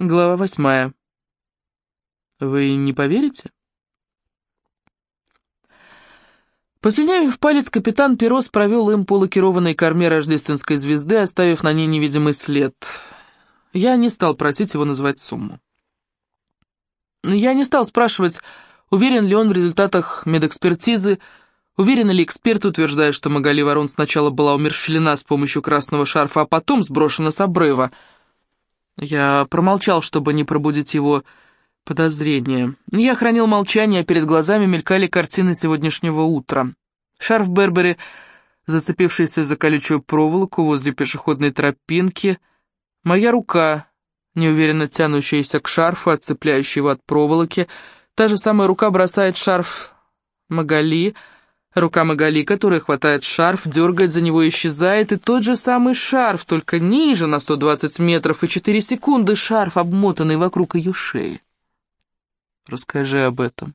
Глава восьмая. Вы не поверите? Послюнявив палец, капитан Перос провел им полукированной корме рождественской звезды, оставив на ней невидимый след. Я не стал просить его назвать сумму. Я не стал спрашивать, уверен ли он в результатах медэкспертизы, уверен ли эксперт, утверждая, что Магали Ворон сначала была умерщвлена с помощью красного шарфа, а потом сброшена с обрыва — я промолчал, чтобы не пробудить его подозрения. Я хранил молчание, а перед глазами мелькали картины сегодняшнего утра. Шарф Бербери, зацепившийся за колючую проволоку возле пешеходной тропинки, моя рука, неуверенно тянущаяся к шарфу, отцепляющая его от проволоки, та же самая рука бросает шарф Магали, Рука Магали, которая хватает шарф, дергает за него и исчезает, и тот же самый шарф, только ниже на 120 метров и 4 секунды шарф, обмотанный вокруг ее шеи. «Расскажи об этом».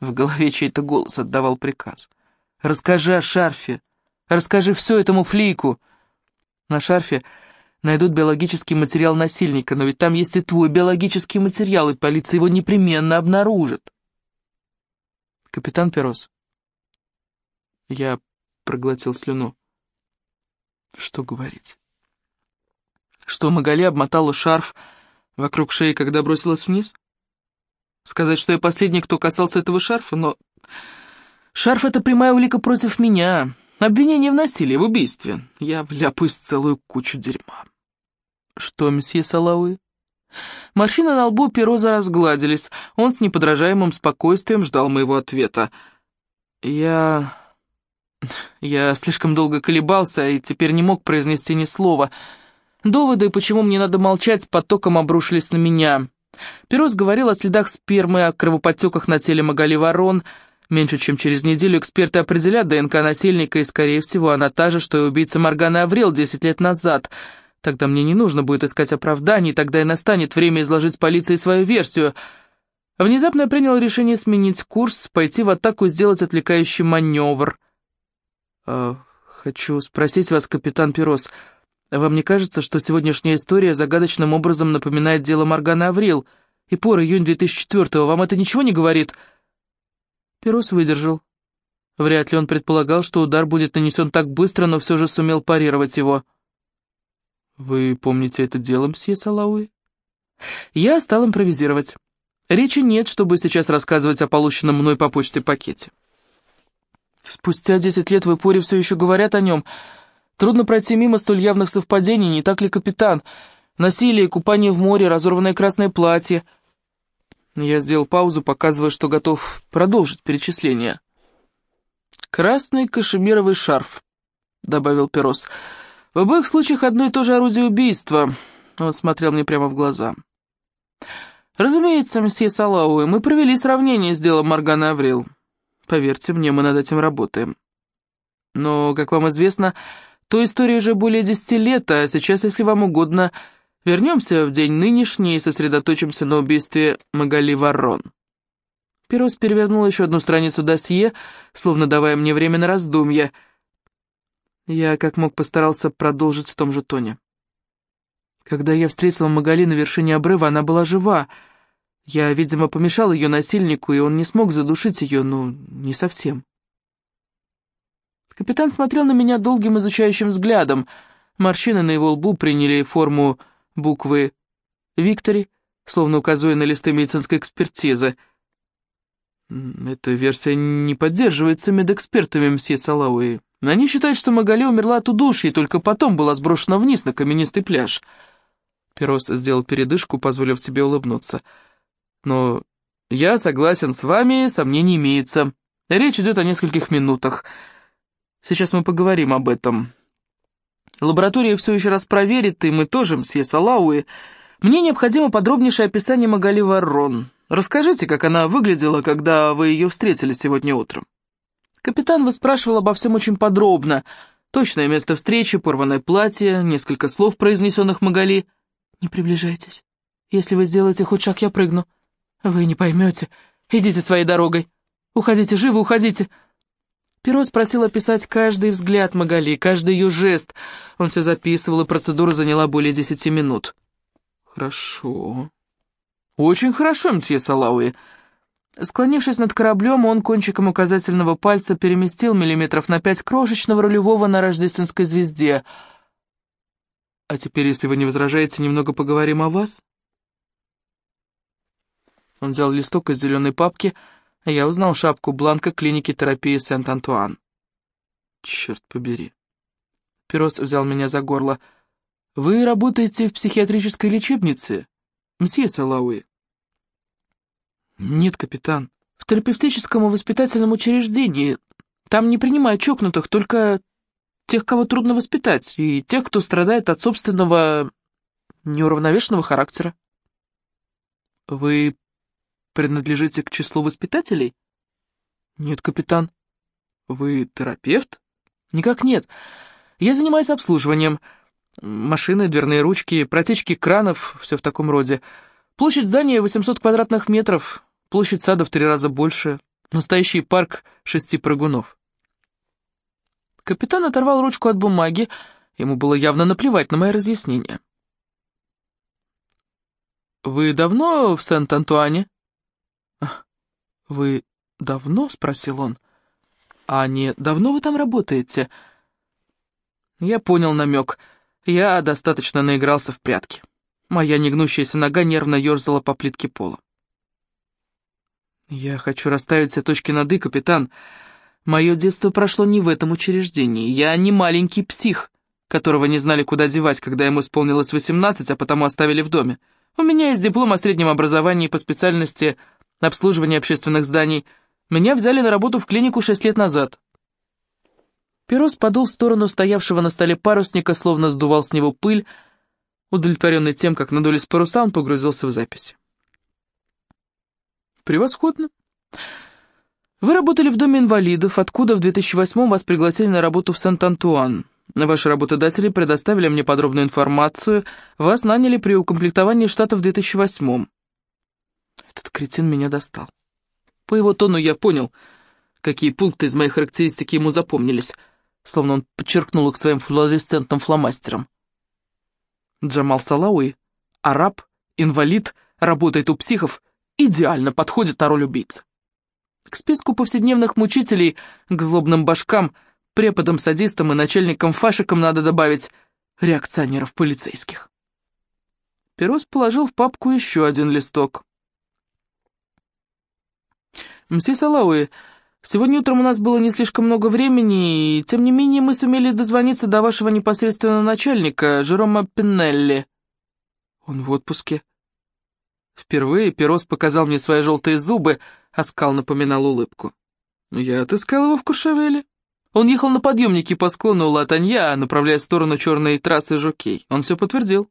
В голове чей-то голос отдавал приказ. «Расскажи о шарфе. Расскажи все этому флику». На шарфе найдут биологический материал насильника, но ведь там есть и твой биологический материал, и полиция его непременно обнаружит. Капитан Перос, я проглотил слюну. Что говорить? Что Магали обмотала шарф вокруг шеи, когда бросилась вниз? Сказать, что я последний, кто касался этого шарфа, но... Шарф — это прямая улика против меня. Обвинение в насилии, в убийстве. Я вляпаюсь целую кучу дерьма. Что, месье Салауи? Морщины на лбу Пероза разгладились. Он с неподражаемым спокойствием ждал моего ответа. Я... Я слишком долго колебался и теперь не мог произнести ни слова. Доводы, почему мне надо молчать, потоком обрушились на меня. Перос говорил о следах спермы, о кровоподтеках на теле Магали Ворон. Меньше чем через неделю эксперты определят ДНК насильника, и, скорее всего, она та же, что и убийца Моргана Аврел 10 лет назад. Тогда мне не нужно будет искать оправданий, тогда и настанет время изложить полиции свою версию. Внезапно я принял решение сменить курс, пойти в атаку и сделать отвлекающий маневр — «Э, «Хочу спросить вас, капитан Перос, вам не кажется, что сегодняшняя история загадочным образом напоминает дело Моргана Аврил? И пор июнь 2004-го, вам это ничего не говорит?» Перос выдержал. Вряд ли он предполагал, что удар будет нанесен так быстро, но все же сумел парировать его. «Вы помните это дело, мсье Салауи?» Я стал импровизировать. Речи нет, чтобы сейчас рассказывать о полученном мной по почте пакете. Спустя десять лет в Ипоре все еще говорят о нем. Трудно пройти мимо столь явных совпадений, не так ли, капитан? Насилие, купание в море, разорванное красное платье. Я сделал паузу, показывая, что готов продолжить перечисление. «Красный кашемировый шарф», — добавил Перос. «В обоих случаях одно и то же орудие убийства». Он смотрел мне прямо в глаза. «Разумеется, месье Салауэ, мы провели сравнение с делом Моргана Аврил. Поверьте мне, мы над этим работаем. Но, как вам известно, той истории уже более десяти лет, а сейчас, если вам угодно, вернемся в день нынешний и сосредоточимся на убийстве Магали Ворон. Перос перевернул еще одну страницу досье, словно давая мне время на раздумье. Я, как мог, постарался продолжить в том же тоне. Когда я встретила Магали на вершине обрыва, она была жива — я, видимо, помешал ее насильнику, и он не смог задушить ее, ну, не совсем. Капитан смотрел на меня долгим изучающим взглядом. Морщины на его лбу приняли форму буквы «Виктори», словно указывая на листы медицинской экспертизы. Эта версия не поддерживается медэкспертами мсье Салауи. Они считают, что Магали умерла от удушья и только потом была сброшена вниз на каменистый пляж. Перос сделал передышку, позволив себе улыбнуться. Но я согласен с вами, сомнений имеется. Речь идет о нескольких минутах. Сейчас мы поговорим об этом. Лаборатория все еще раз проверит, и мы тоже, мсье Салауи. Мне необходимо подробнейшее описание Магали Варрон. Расскажите, как она выглядела, когда вы ее встретили сегодня утром. Капитан выспрашивал обо всем очень подробно. Точное место встречи, порванное платье, несколько слов, произнесенных Магали. «Не приближайтесь. Если вы сделаете хоть шаг, я прыгну. «Вы не поймете. Идите своей дорогой. Уходите, живо уходите!» Перо спросил описать каждый взгляд Магали, каждый ее жест. Он все записывал, и процедура заняла более десяти минут. Хорошо. Очень хорошо, мтье Салауи. Склонившись над кораблем, он кончиком указательного пальца переместил миллиметров на пять крошечного рулевого на рождественской звезде. А теперь, если вы не возражаете, немного поговорим о вас. Он взял листок из зеленой папки, а я узнал шапку бланка клиники терапии Сент-Антуан. Черт побери. Перос взял меня за горло. «Вы работаете в психиатрической лечебнице, мсье Салауи?» «Нет, капитан. В терапевтическом и воспитательном учреждении. Там не принимают чокнутых, только тех, кого трудно воспитать, и тех, кто страдает от собственного неуравновешенного характера». «Вы принадлежите к числу воспитателей?» «Нет, капитан». «Вы терапевт?» «Никак нет. Я занимаюсь обслуживанием. Машины, дверные ручки, протечки кранов, все в таком роде. Площадь здания 800 квадратных метров, площадь сада в три раза больше. Настоящий парк шести прыгунов». Капитан оторвал ручку от бумаги. Ему было явно наплевать на мои разъяснения. «Вы давно в Сент-Антуане?» «Вы давно?» — спросил он. «А не давно вы там работаете?» Я понял намек. Я достаточно наигрался в прятки. Моя негнущаяся нога нервно ерзала по плитке пола. «Я хочу расставить все точки над «и», капитан. Мое детство прошло не в этом учреждении. Я не маленький псих, которого не знали, куда девать, когда ему исполнилось 18, а потому оставили в доме. У меня есть диплом о среднем образовании по специальности обслуживание общественных зданий. Меня взяли на работу в клинику шесть лет назад». Перос подул в сторону стоявшего на столе парусника, словно сдувал с него пыль. Удовлетворенный тем, как надулись паруса, он погрузился в запись. «Превосходно. Вы работали в Доме инвалидов, откуда в 2008 вас пригласили на работу в Сент-Антуан. Ваши работодатели предоставили мне подробную информацию. Вас наняли при укомплектовании штата в 2008 -м. Этот кретин меня достал. По его тону я понял, какие пункты из моей характеристики ему запомнились, словно он подчеркнул их своим флуоресцентным фломастером. Джамал Салауи, араб, инвалид, работает у психов, идеально подходит на роль убийцы. К списку повседневных мучителей, к злобным башкам, преподам-садистам и начальникам-фашикам надо добавить реакционеров полицейских. Перос положил в папку еще один листок. «Мсье Салауи, сегодня утром у нас было не слишком много времени, и тем не менее мы сумели дозвониться до вашего непосредственного начальника, Жерома Пинелли». «Он в отпуске». Впервые Перос показал мне свои желтые зубы, а скал напоминал улыбку. Я отыскал его в Кушевеле. Он ехал на подъемнике по склону Латанья, направляя в сторону черной трассы Жокей. Он все подтвердил.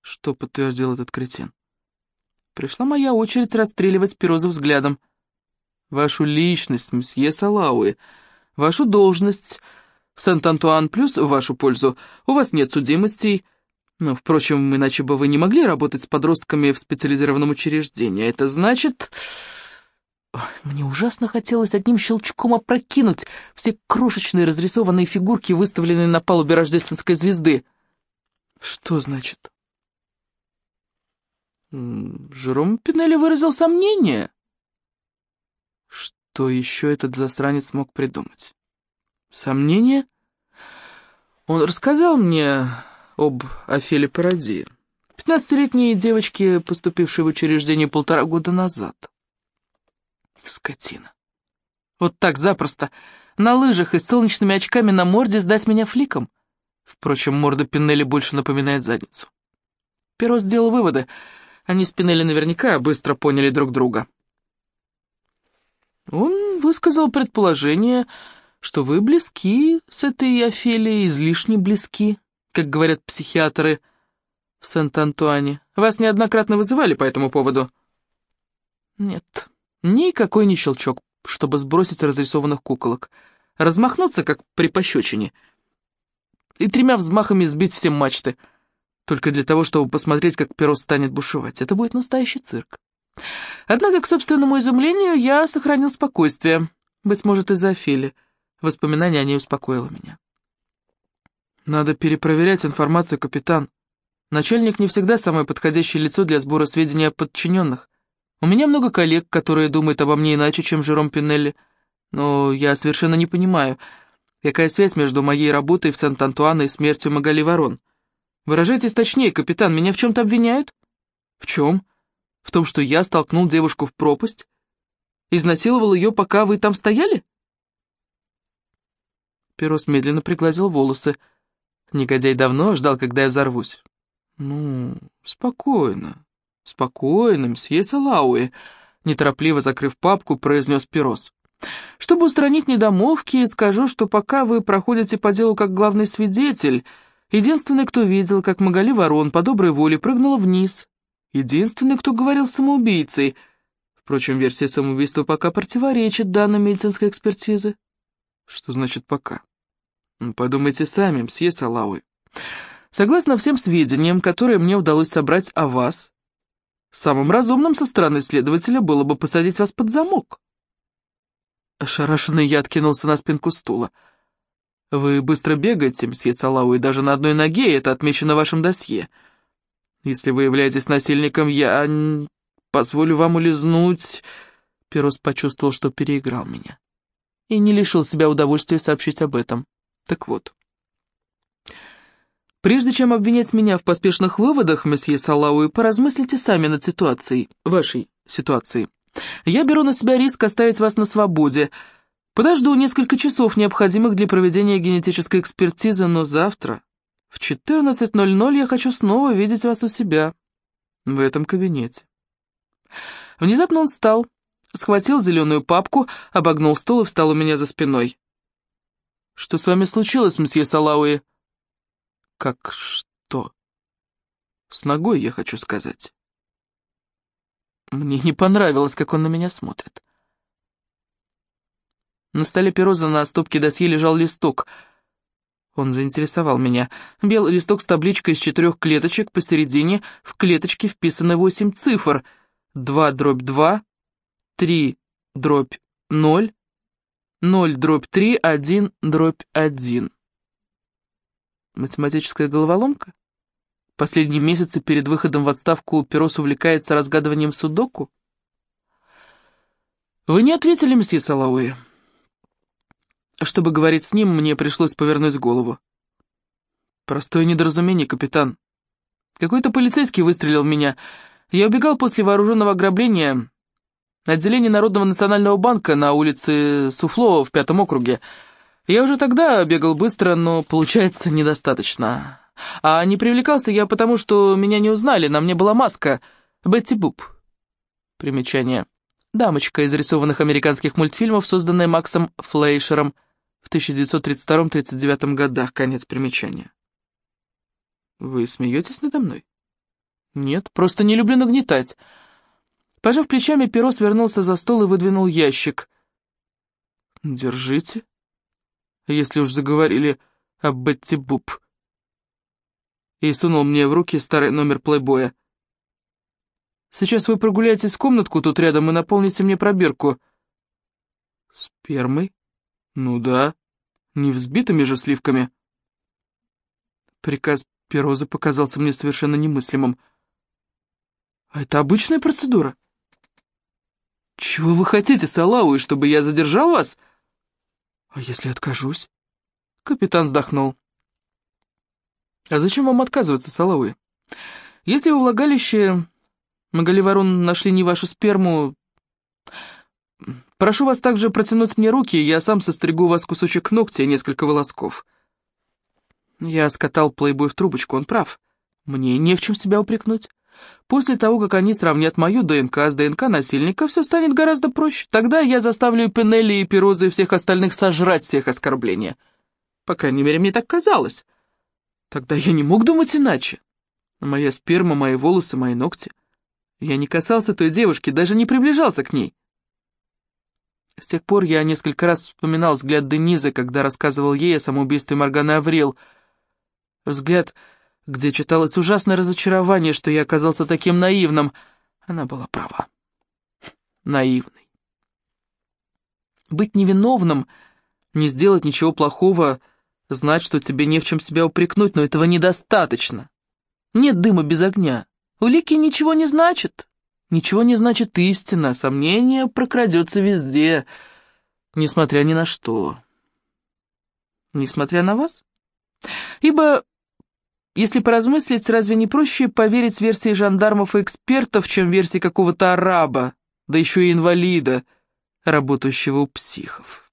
Что подтвердил этот кретин? Пришла моя очередь расстреливать Пирозу взглядом. Вашу личность, мсье Салауи, вашу должность в Сент-Антуан плюс в вашу пользу. У вас нет судимостей. Но, впрочем, иначе бы вы не могли работать с подростками в специализированном учреждении. Это значит... Мне ужасно хотелось одним щелчком опрокинуть все крошечные разрисованные фигурки, выставленные на палубе рождественской звезды. Что значит? Жером Пинелли выразил сомнение. Что еще этот засранец мог придумать? Сомнение? Он рассказал мне об Офеле Паради, пятнадцатилетней девочке, поступившей в учреждение полтора года назад. Скотина. Вот так запросто, на лыжах и с солнечными очками на морде сдать меня фликом. Впрочем, морда Пинелли больше напоминает задницу. Перо сделал выводы — они с Пинелли наверняка быстро поняли друг друга. Он высказал предположение, что вы близки с этой Офелией, излишне близки, как говорят психиатры в Сент-Антуане. Вас неоднократно вызывали по этому поводу? Нет, никакой не щелчок, чтобы сбросить разрисованных куколок. Размахнуться, как при пощечине, и тремя взмахами сбить все мачты — только для того, чтобы посмотреть, как перо станет бушевать. Это будет настоящий цирк. Однако, к собственному изумлению, я сохранил спокойствие. Быть может, из-за Фили. Воспоминание о ней успокоило меня. «Надо перепроверять информацию, капитан. Начальник не всегда самое подходящее лицо для сбора сведений о подчиненных. У меня много коллег, которые думают обо мне иначе, чем Жером Пинелли. Но я совершенно не понимаю, какая связь между моей работой в Сент-Антуан и смертью Магали Ворон. Выражайтесь точнее, капитан, меня в чем-то обвиняют? В чем? В том, что я столкнул девушку в пропасть? Изнасиловал ее, пока вы там стояли? Перос медленно пригладил волосы. Негодяй давно ждал, когда я взорвусь. «Ну, спокойно, спокойно, мсье Салауи», — неторопливо закрыв папку, произнес Перос. «Чтобы устранить недомолвки, скажу, что пока вы проходите по делу как главный свидетель, единственный, кто видел, как Магали Ворон по доброй воле прыгнула вниз, единственный, кто говорил с самоубийцей. Впрочем, версия самоубийства пока противоречит данным медицинской экспертизы». «Что значит «пока»?» «Подумайте сами, мсье Салауи». Согласно всем сведениям, которые мне удалось собрать о вас, самым разумным со стороны следователя было бы посадить вас под замок. Ошарашенный я откинулся на спинку стула. Вы быстро бегаете, мсье Салау, и даже на одной ноге, это отмечено в вашем досье. Если вы являетесь насильником, я позволю вам улизнуть... Перос почувствовал, что переиграл меня. И не лишил себя удовольствия сообщить об этом. Так вот, Прежде чем обвинять меня в поспешных выводах, месье Салауи, поразмыслите сами над ситуацией, вашей ситуацией. Я беру на себя риск оставить вас на свободе. Подожду несколько часов, необходимых для проведения генетической экспертизы, но завтра в 14.00 я хочу снова видеть вас у себя, в этом кабинете. Внезапно он встал, схватил зеленую папку, обогнул стол и встал у меня за спиной. «Что с вами случилось, месье Салауи?» Как что? С ногой, я хочу сказать. Мне не понравилось, как он на меня смотрит. На столе Пероза на стопке досье лежал листок. Он заинтересовал меня. Белый листок с табличкой из четырех клеточек, посередине в клеточке вписаны восемь цифр. Два дробь два, три дробь ноль, ноль дробь три, один дробь один. Математическая головоломка? Последние месяцы перед выходом в отставку Перос увлекается разгадыванием судоку? Вы не ответили, месье Салауи. Чтобы говорить с ним, мне пришлось повернуть голову. Простое недоразумение, капитан. Какой-то полицейский выстрелил в меня. Я убегал после вооруженного ограбления. Отделение Народного национального банка на улице Суфло в пятом округе. Я уже тогда бегал быстро, но получается недостаточно. А не привлекался я потому, что меня не узнали, на мне была маска. Бетти Буб. Примечание. Дамочка из рисованных американских мультфильмов, созданная Максом Флейшером в 1932-39 годах. Конец примечания. Вы смеетесь надо мной? Нет, просто не люблю нагнетать. Пожав плечами, перо свернулся за стол и выдвинул ящик. Держите если уж заговорили о Бетти Буб. И сунул мне в руки старый номер плейбоя. Сейчас вы прогуляетесь в комнатку тут рядом и наполните мне пробирку. Спермой? Ну да, не взбитыми же сливками. Приказ Пероза показался мне совершенно немыслимым. А это обычная процедура? Чего вы хотите, Салауи, чтобы я задержал вас? — «А если откажусь?» Капитан вздохнул. «А зачем вам отказываться, Соловы? Если во влагалище Магаливарон нашли не вашу сперму, прошу вас также протянуть мне руки, я сам состригу вас кусочек ногтя и несколько волосков». Я скатал плейбой в трубочку, он прав. Мне не в чем себя упрекнуть. После того, как они сравнят мою ДНК с ДНК насильника, все станет гораздо проще. Тогда я заставлю Пенелли и Пирозы и всех остальных сожрать всех оскорбления. По крайней мере, мне так казалось. Тогда я не мог думать иначе. Моя сперма, мои волосы, мои ногти. Я не касался той девушки, даже не приближался к ней. С тех пор я несколько раз вспоминал взгляд Денизы, когда рассказывал ей о самоубийстве Морганы Аврил. Взгляд где читалось ужасное разочарование, что я оказался таким наивным. Она была права. Наивный. Быть невиновным, не сделать ничего плохого, знать, что тебе не в чем себя упрекнуть, но этого недостаточно. Нет дыма без огня. Улики ничего не значат. Ничего не значит истина, сомнение прокрадется везде, несмотря ни на что. Несмотря на вас? Ибо, если поразмыслить, разве не проще поверить версии жандармов и экспертов, чем версии какого-то араба, да еще и инвалида, работающего у психов?